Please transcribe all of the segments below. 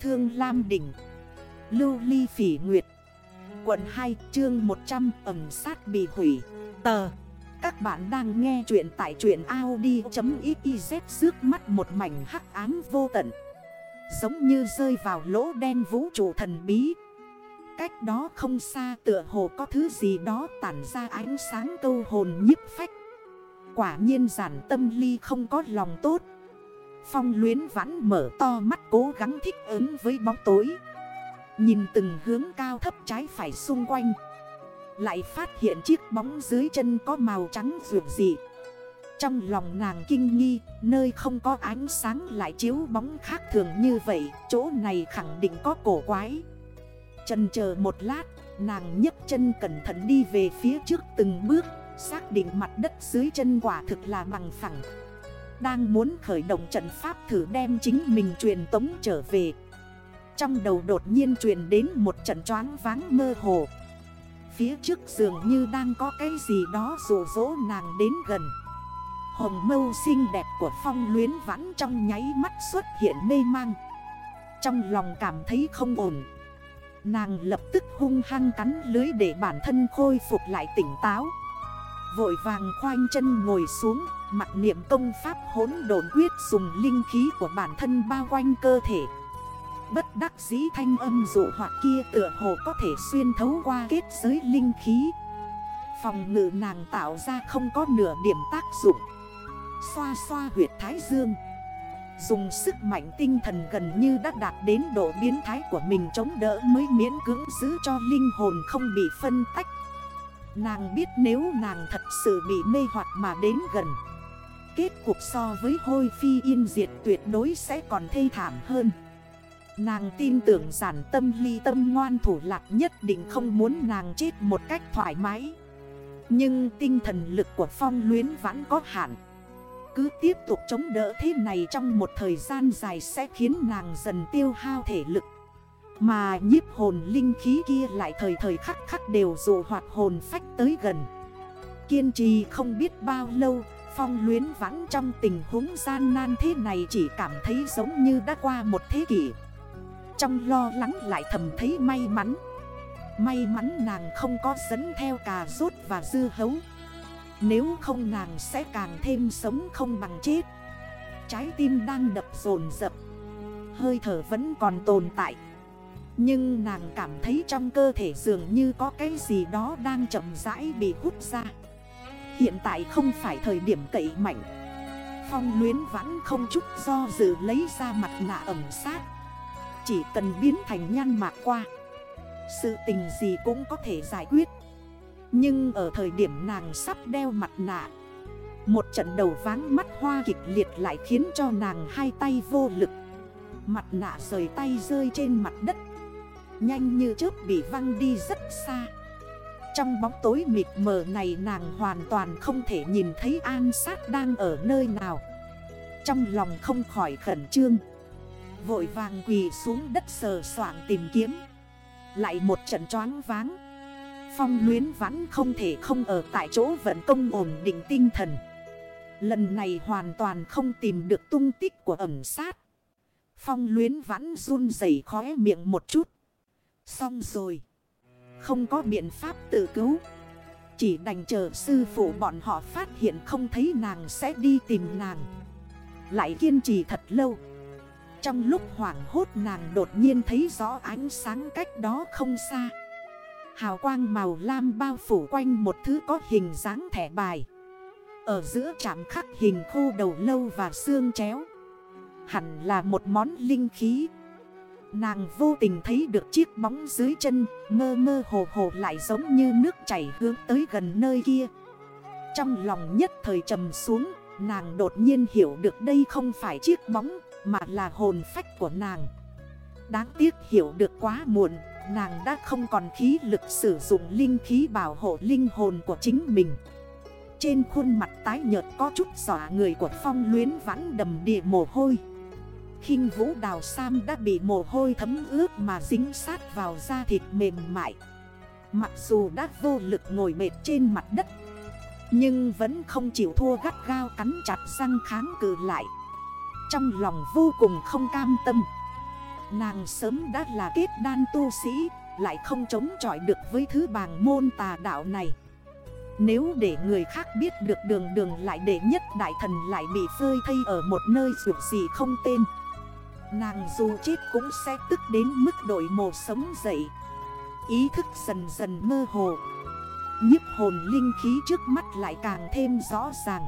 Thương Lam Đỉnh, Lưu Ly Phỉ Nguyệt, Quận 2 chương 100 ẩm sát bị hủy. Tờ, Các bạn đang nghe chuyện tại truyện Audi.xyz Rước mắt một mảnh hắc ám vô tận, Giống như rơi vào lỗ đen vũ trụ thần bí. Cách đó không xa tựa hồ có thứ gì đó tản ra ánh sáng câu hồn nhức phách. Quả nhiên giản tâm ly không có lòng tốt. Phong luyến vãn mở to mắt cố gắng thích ứng với bóng tối. Nhìn từng hướng cao thấp trái phải xung quanh. Lại phát hiện chiếc bóng dưới chân có màu trắng rượu dị. Trong lòng nàng kinh nghi, Nơi không có ánh sáng lại chiếu bóng khác thường như vậy, Chỗ này khẳng định có cổ quái. Chân chờ một lát, Nàng nhấc chân cẩn thận đi về phía trước từng bước, Xác định mặt đất dưới chân quả thực là bằng phẳng. Đang muốn khởi động trận pháp thử đem chính mình truyền tống trở về. Trong đầu đột nhiên truyền đến một trận choáng váng mơ hồ. Phía trước dường như đang có cái gì đó rủ rỗ nàng đến gần. Hồng mâu xinh đẹp của phong luyến vãn trong nháy mắt xuất hiện mê mang. Trong lòng cảm thấy không ổn. Nàng lập tức hung hăng cắn lưới để bản thân khôi phục lại tỉnh táo. Vội vàng khoanh chân ngồi xuống Mặt niệm công pháp hốn đồn quyết dùng linh khí của bản thân bao quanh cơ thể. Bất đắc dĩ thanh âm dụ hoạt kia tựa hồ có thể xuyên thấu qua kết giới linh khí. Phòng ngự nàng tạo ra không có nửa điểm tác dụng. Xoa xoa huyệt thái dương. Dùng sức mạnh tinh thần gần như đã đạt đến độ biến thái của mình chống đỡ mới miễn cưỡng giữ cho linh hồn không bị phân tách. Nàng biết nếu nàng thật sự bị mê hoặc mà đến gần, Kết cục so với hôi phi yên diệt tuyệt đối sẽ còn thê thảm hơn. Nàng tin tưởng giản tâm ly tâm ngoan thủ lạc nhất định không muốn nàng chết một cách thoải mái. Nhưng tinh thần lực của phong luyến vẫn có hạn. Cứ tiếp tục chống đỡ thế này trong một thời gian dài sẽ khiến nàng dần tiêu hao thể lực mà nhiếp hồn linh khí kia lại thời thời khắc khắc đều dụ hoạt hồn phách tới gần. Kiên trì không biết bao lâu, Phong luyến vắng trong tình huống gian nan thế này chỉ cảm thấy giống như đã qua một thế kỷ. Trong lo lắng lại thầm thấy may mắn. May mắn nàng không có dẫn theo cà rốt và dư hấu. Nếu không nàng sẽ càng thêm sống không bằng chết. Trái tim đang đập dồn dập Hơi thở vẫn còn tồn tại nhưng nàng cảm thấy trong cơ thể dường như có cái gì đó đang chậm rãi bị hút ra. Hiện tại không phải thời điểm cậy mạnh. Phong luyến vẫn không chút do dự lấy ra mặt nạ ẩm sát. Chỉ cần biến thành nhăn mạc qua. Sự tình gì cũng có thể giải quyết. Nhưng ở thời điểm nàng sắp đeo mặt nạ, Một trận đầu váng mắt hoa kịch liệt lại khiến cho nàng hai tay vô lực. Mặt nạ rời tay rơi trên mặt đất. Nhanh như chớp bị văng đi rất xa. Trong bóng tối mịt mờ này nàng hoàn toàn không thể nhìn thấy an sát đang ở nơi nào. Trong lòng không khỏi khẩn trương. Vội vàng quỳ xuống đất sờ soạn tìm kiếm. Lại một trận choáng váng. Phong luyến vãn không thể không ở tại chỗ vận công ổn định tinh thần. Lần này hoàn toàn không tìm được tung tích của ẩm sát. Phong luyến vãn run dày khóe miệng một chút. Xong rồi. Không có biện pháp tự cứu. Chỉ đành chờ sư phụ bọn họ phát hiện không thấy nàng sẽ đi tìm nàng. Lại kiên trì thật lâu. Trong lúc hoảng hốt nàng đột nhiên thấy rõ ánh sáng cách đó không xa. Hào quang màu lam bao phủ quanh một thứ có hình dáng thẻ bài. Ở giữa chạm khắc hình khô đầu lâu và xương chéo. Hẳn là một món linh khí. Nàng vô tình thấy được chiếc bóng dưới chân Mơ mơ hồ hồ lại giống như nước chảy hướng tới gần nơi kia. Trong lòng nhất thời trầm xuống, Nàng đột nhiên hiểu được đây không phải chiếc bóng, Mà là hồn phách của nàng. Đáng tiếc hiểu được quá muộn, Nàng đã không còn khí lực sử dụng linh khí bảo hộ linh hồn của chính mình. Trên khuôn mặt tái nhợt có chút giỏ người của phong luyến vãn đầm địa mồ hôi khinh vũ đào sam đã bị mồ hôi thấm ướt mà dính sát vào da thịt mềm mại. Mặc dù đã vô lực ngồi mệt trên mặt đất, Nhưng vẫn không chịu thua gắt gao cắn chặt răng kháng cự lại. Trong lòng vô cùng không cam tâm, Nàng sớm đã là kết đan tu sĩ, Lại không chống chọi được với thứ bàng môn tà đạo này. Nếu để người khác biết được đường đường lại để nhất đại thần lại bị phơi thây ở một nơi dù gì không tên Nàng dù chết cũng sẽ tức đến mức đội mồ sống dậy. Ý thức dần dần mơ hồ. Nhức hồn linh khí trước mắt lại càng thêm rõ ràng.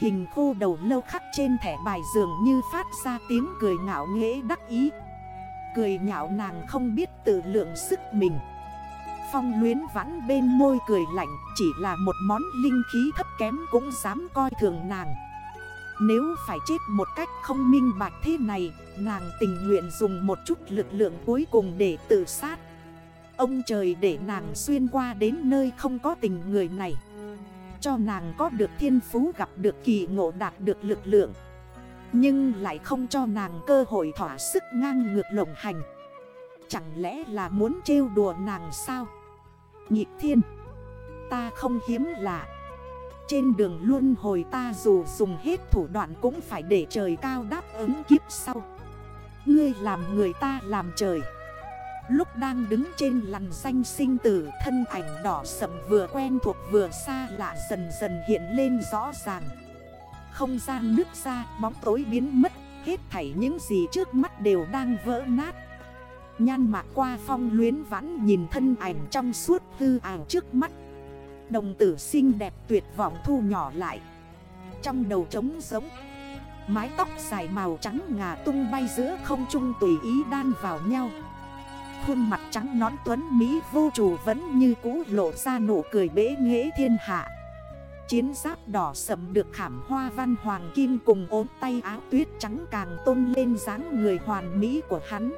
Hình khô đầu lâu khắc trên thẻ bài dường như phát ra tiếng cười ngạo nghễ đắc ý. Cười nhạo nàng không biết tự lượng sức mình. Phong luyến vãn bên môi cười lạnh, Chỉ là một món linh khí thấp kém cũng dám coi thường nàng. Nếu phải chết một cách không minh bạch thế này, Nàng tình nguyện dùng một chút lực lượng cuối cùng để tự sát. Ông trời để nàng xuyên qua đến nơi không có tình người này. Cho nàng có được thiên phú, gặp được kỳ ngộ, đạt được lực lượng. Nhưng lại không cho nàng cơ hội thỏa sức ngang ngược lộng hành. Chẳng lẽ là muốn trêu đùa nàng sao? Nhịp thiên, Ta không hiếm lạ. Trên đường luôn hồi ta dù dùng hết thủ đoạn cũng phải để trời cao đáp ứng kiếp sau. Ngươi làm người ta làm trời. Lúc đang đứng trên lằn danh sinh tử, Thân ảnh đỏ sậm vừa quen thuộc vừa xa lạ dần dần hiện lên rõ ràng. Không gian nước ra, bóng tối biến mất, Hết thảy những gì trước mắt đều đang vỡ nát. Nhan mạc qua phong luyến vãn nhìn thân ảnh trong suốt hư ảo trước mắt. Đồng tử xinh đẹp tuyệt vọng thu nhỏ lại. Trong đầu trống giống Mái tóc dài màu trắng ngà tung bay giữa không trung tùy ý đan vào nhau. Khuôn mặt trắng nón tuấn Mỹ vô chủ vẫn như cũ lộ ra nụ cười bế nghệ thiên hạ. Chiến giáp đỏ sầm được khảm hoa văn hoàng kim cùng ốm tay áo tuyết trắng càng tôn lên dáng người hoàn mỹ của hắn.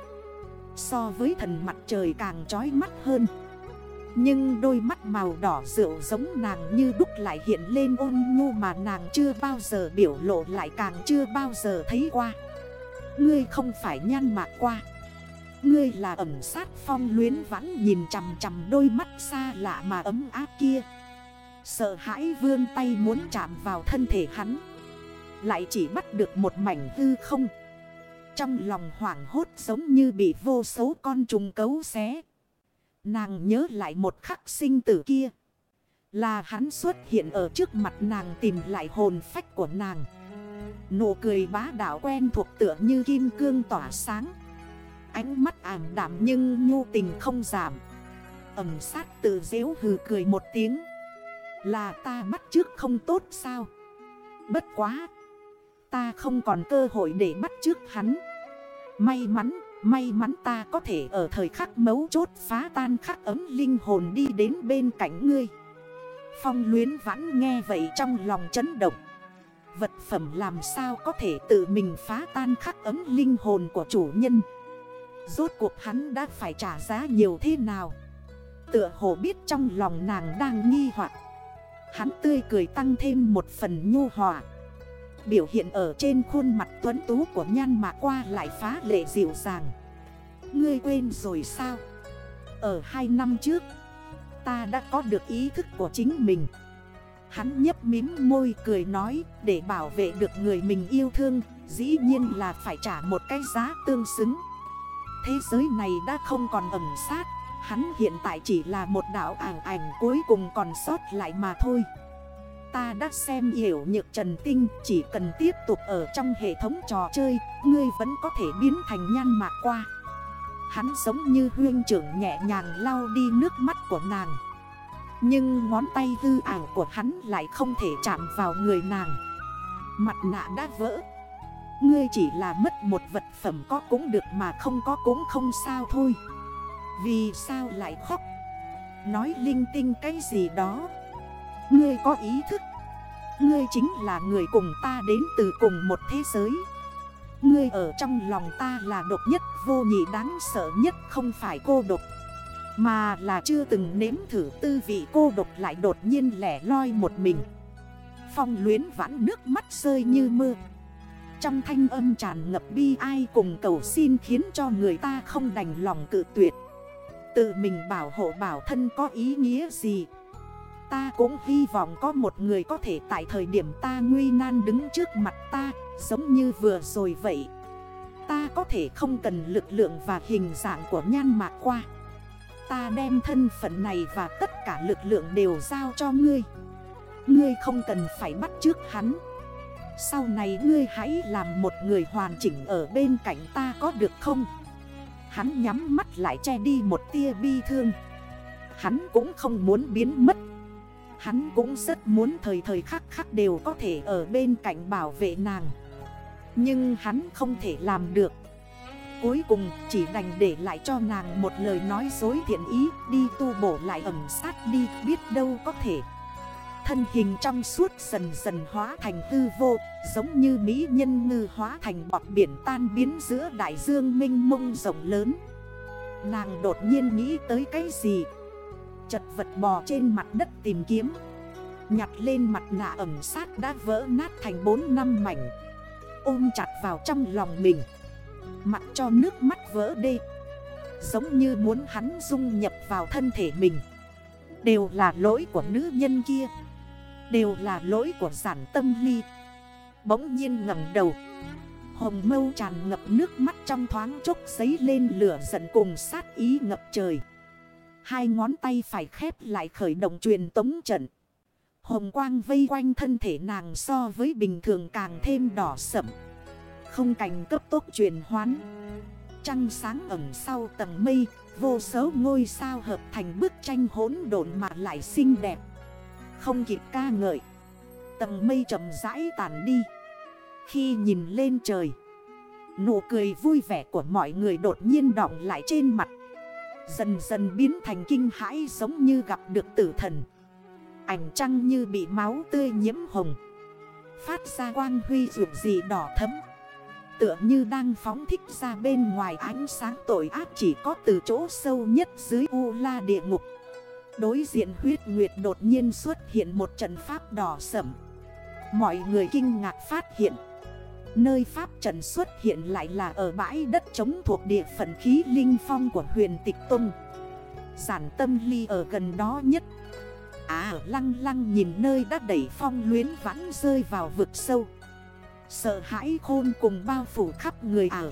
So với thần mặt trời càng trói mắt hơn. Nhưng đôi mắt màu đỏ rượu giống nàng như đúc lại hiện lên ôn nhu mà nàng chưa bao giờ biểu lộ lại càng chưa bao giờ thấy qua. Ngươi không phải nhan mạc qua. Ngươi là ẩm sát phong luyến vãn nhìn chằm chằm đôi mắt xa lạ mà ấm áp kia. Sợ hãi vươn tay muốn chạm vào thân thể hắn. Lại chỉ bắt được một mảnh hư không. Trong lòng hoảng hốt giống như bị vô số con trùng cấu xé. Nàng nhớ lại một khắc sinh tử kia. Là hắn xuất hiện ở trước mặt nàng tìm lại hồn phách của nàng. Nụ cười bá đạo quen thuộc tựa như kim cương tỏa sáng. Ánh mắt ảm đảm nhưng nhu tình không giảm. Ẩm sát tự dễu hừ cười một tiếng. Là ta bắt trước không tốt sao? Bất quá. Ta không còn cơ hội để bắt trước hắn. May mắn. May mắn ta có thể ở thời khắc mấu chốt phá tan khắc ấm linh hồn đi đến bên cạnh ngươi. Phong luyến vãn nghe vậy trong lòng chấn động. Vật phẩm làm sao có thể tự mình phá tan khắc ấm linh hồn của chủ nhân? Rốt cuộc hắn đã phải trả giá nhiều thế nào? Tựa hồ biết trong lòng nàng đang nghi hoặc. Hắn tươi cười tăng thêm một phần nhu hòa. Biểu hiện ở trên khuôn mặt tuấn tú của nhan mà qua lại phá lệ dịu dàng. Ngươi quên rồi sao? Ở hai năm trước, Ta đã có được ý thức của chính mình. Hắn nhấp mím môi cười nói, Để bảo vệ được người mình yêu thương, Dĩ nhiên là phải trả một cái giá tương xứng. Thế giới này đã không còn ẩm sát, Hắn hiện tại chỉ là một đảo ảnh ảnh cuối cùng còn sót lại mà thôi. Ta đã xem hiểu nhược trần tinh, Chỉ cần tiếp tục ở trong hệ thống trò chơi, Ngươi vẫn có thể biến thành nhan mạc qua. Hắn giống như huyên trưởng nhẹ nhàng lau đi nước mắt của nàng. Nhưng ngón tay hư ảo của hắn lại không thể chạm vào người nàng. Mặt nạ đã vỡ. Ngươi chỉ là mất một vật phẩm có cũng được mà không có cũng không sao thôi. Vì sao lại khóc? Nói linh tinh cái gì đó? Ngươi có ý thức. Ngươi chính là người cùng ta đến từ cùng một thế giới. Ngươi ở trong lòng ta là độc nhất, vô nhị đáng sợ nhất, không phải cô độc, Mà là chưa từng nếm thử tư vị cô độc lại đột nhiên lẻ loi một mình. Phong luyến vãn nước mắt rơi như mưa. Trong thanh âm tràn ngập bi ai cùng cầu xin khiến cho người ta không đành lòng cự tuyệt. Tự mình bảo hộ bảo thân có ý nghĩa gì? Ta cũng hy vọng có một người có thể tại thời điểm ta nguy nan đứng trước mặt ta, Giống như vừa rồi vậy. Ta có thể không cần lực lượng và hình dạng của nhan mạc qua. Ta đem thân phận này và tất cả lực lượng đều giao cho ngươi. Ngươi không cần phải bắt trước hắn. Sau này ngươi hãy làm một người hoàn chỉnh ở bên cạnh ta có được không? Hắn nhắm mắt lại che đi một tia bi thương. Hắn cũng không muốn biến mất. Hắn cũng rất muốn thời thời khắc khắc đều có thể ở bên cạnh bảo vệ nàng. Nhưng hắn không thể làm được. Cuối cùng chỉ đành để lại cho nàng một lời nói dối thiện ý, Đi tu bổ lại ẩm sát đi, biết đâu có thể. Thân hình trong suốt dần dần hóa thành hư vô, Giống như mỹ nhân ngư hóa thành bọt biển tan biến giữa đại dương minh mông rộng lớn. Nàng đột nhiên nghĩ tới cái gì Chật vật bò trên mặt đất tìm kiếm. Nhặt lên mặt nạ ẩm sát đã vỡ nát thành 4 năm mảnh. Ôm chặt vào trong lòng mình. Mặt cho nước mắt vỡ đê. Giống như muốn hắn dung nhập vào thân thể mình. Đều là lỗi của nữ nhân kia. Đều là lỗi của giản tâm ly. Bỗng nhiên ngẩng đầu. Hồng mâu tràn ngập nước mắt trong thoáng chốc giấy lên lửa giận cùng sát ý ngập trời. Hai ngón tay phải khép lại khởi động truyền tống trận. Hồng quang vây quanh thân thể nàng so với bình thường càng thêm đỏ sậm. Không cảnh cấp tốc truyền hoán. Trăng sáng ẩm sau tầng mây, Vô số ngôi sao hợp thành bức tranh hỗn độn mà lại xinh đẹp. Không kịp ca ngợi, Tầng mây chậm rãi tàn đi. Khi nhìn lên trời, Nụ cười vui vẻ của mọi người đột nhiên đọng lại trên mặt. Dần dần biến thành kinh hãi giống như gặp được tử thần. Ảnh trăng như bị máu tươi nhiễm hồng. Phát ra quang huy rượu gì đỏ thấm. Tựa như đang phóng thích ra bên ngoài ánh sáng tội ác chỉ có từ chỗ sâu nhất dưới U La địa ngục. Đối diện huyết nguyệt đột nhiên xuất hiện một trận pháp đỏ sẩm Mọi người kinh ngạc phát hiện Nơi pháp trận xuất hiện lại là ở bãi đất trống thuộc địa phận khí linh phong của huyền tịch tông. Giản tâm ly ở gần đó nhất. À lăng lăng nhìn nơi đã đẩy phong luyến vãn rơi vào vực sâu. Sợ hãi khôn cùng bao phủ khắp người ảo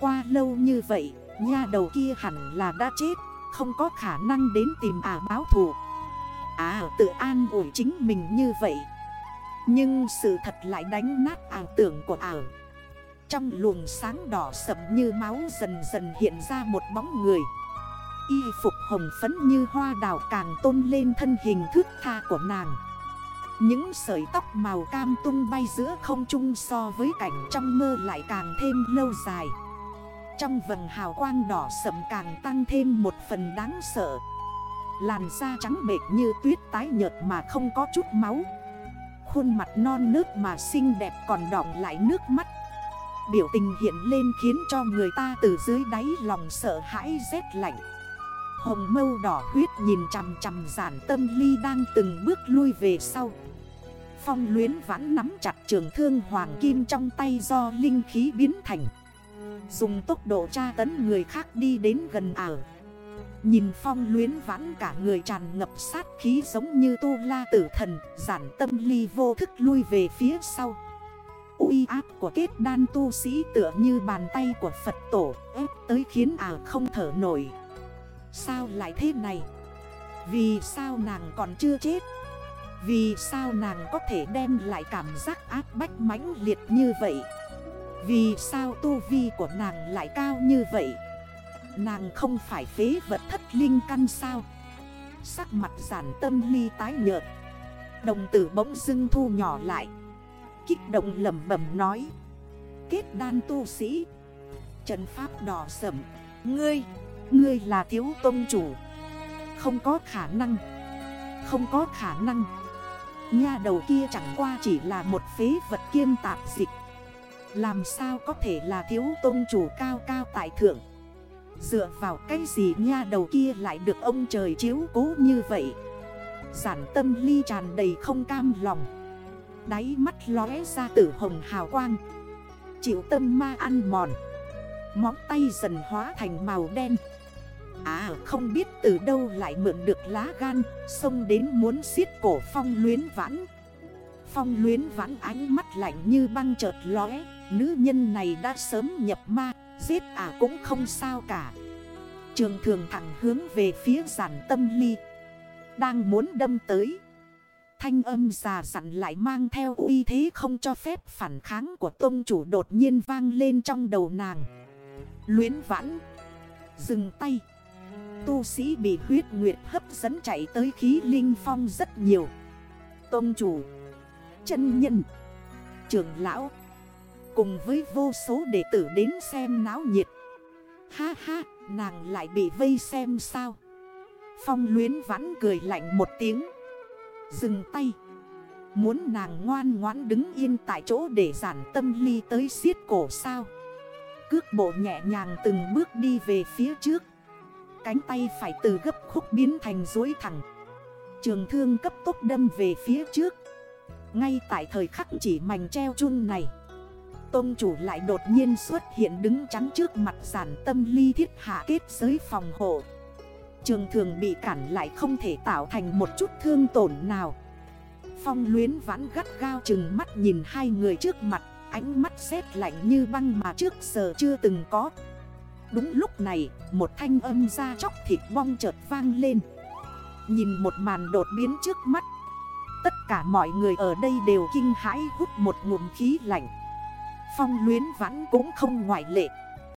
Qua lâu như vậy, nha đầu kia hẳn là đã chết Không có khả năng đến tìm ả báo thù. À tự an ủi chính mình như vậy. Nhưng sự thật lại đánh nát ảo tưởng của ảo. Trong luồng sáng đỏ sầm như máu dần dần hiện ra một bóng người. Y phục hồng phấn như hoa đào càng tôn lên thân hình thước tha của nàng. Những sợi tóc màu cam tung bay giữa không trung so với cảnh trong mơ lại càng thêm lâu dài. Trong vầng hào quang đỏ sầm càng tăng thêm một phần đáng sợ. Làn da trắng bệt như tuyết tái nhợt mà không có chút máu. Khuôn mặt non nước mà xinh đẹp còn đỏng lại nước mắt. Biểu tình hiện lên khiến cho người ta từ dưới đáy lòng sợ hãi rét lạnh. Hồng mâu đỏ huyết nhìn chằm chằm giản tâm ly đang từng bước lui về sau. Phong luyến vãn nắm chặt trường thương hoàng kim trong tay do linh khí biến thành. Dùng tốc độ tra tấn người khác đi đến gần ảo Nhìn phong luyến vãn cả người tràn ngập sát khí giống như tu la tử thần, Giản tâm ly vô thức lui về phía sau. Uy áp của kết đan tu sĩ tựa như bàn tay của Phật tổ, ép tới khiến à không thở nổi. Sao lại thế này? Vì sao nàng còn chưa chết? Vì sao nàng có thể đem lại cảm giác ác bách mãnh liệt như vậy? Vì sao tu vi của nàng lại cao như vậy? Nàng không phải phế vật thất linh căn sao? Sắc mặt giản tâm ly tái nhợt. Đồng tử bỗng dưng thu nhỏ lại. Kích động lầm bẩm nói. Kết đan tu sĩ. Trần pháp đỏ sầm Ngươi Ngươi là thiếu tôn chủ. Không có khả năng. Không có khả năng. Nha đầu kia chẳng qua chỉ là một phế vật kiêm tạp dịch. Làm sao có thể là thiếu tôn chủ cao cao tại thượng? Dựa vào cái gì nha đầu kia lại được ông trời chiếu cố như vậy? Giản tâm ly tràn đầy không cam lòng. Đáy mắt lóe ra tử hồng hào quang. Chịu tâm ma ăn mòn. Móng tay dần hóa thành màu đen. À không biết từ đâu lại mượn được lá gan, Xông đến muốn xiết cổ phong luyến vãn. Phong luyến vãn ánh mắt lạnh như băng chợt lóe. Nữ nhân này đã sớm nhập ma. Giết à cũng không sao cả Trường thường thẳng hướng về phía giản tâm ly Đang muốn đâm tới Thanh âm già dặn lại mang theo uy thế không cho phép phản kháng của tôn chủ đột nhiên vang lên trong đầu nàng. Luyến vãn. Dừng tay. Tu sĩ bị huyết nguyệt hấp dẫn chạy tới khí linh phong rất nhiều. Tôn chủ. chân nhân. Trường lão. Cùng với vô số đệ tử đến xem náo nhiệt. Ha ha, nàng lại bị vây xem sao. Phong luyến vãn cười lạnh một tiếng. Dừng tay Muốn nàng ngoan ngoãn đứng yên tại chỗ để giản tâm ly tới xiết cổ sao Cước bộ nhẹ nhàng từng bước đi về phía trước Cánh tay phải từ gấp khúc biến thành dối thẳng Trường thương cấp tốc đâm về phía trước Ngay tại thời khắc chỉ mảnh treo chun này Tôn chủ lại đột nhiên xuất hiện đứng chắn trước mặt giản tâm ly thiết hạ kết giới phòng hộ. Trường thường bị cản lại không thể tạo thành một chút thương tổn nào. Phong luyến vãn gắt gao chừng mắt nhìn hai người trước mặt, Ánh mắt xét lạnh như băng mà trước giờ chưa từng có. Đúng lúc này, một thanh âm ra chóc thịt bong chợt vang lên. Nhìn một màn đột biến trước mắt, Tất cả mọi người ở đây đều kinh hãi hút một ngụm khí lạnh. Phong luyến vãn cũng không ngoại lệ.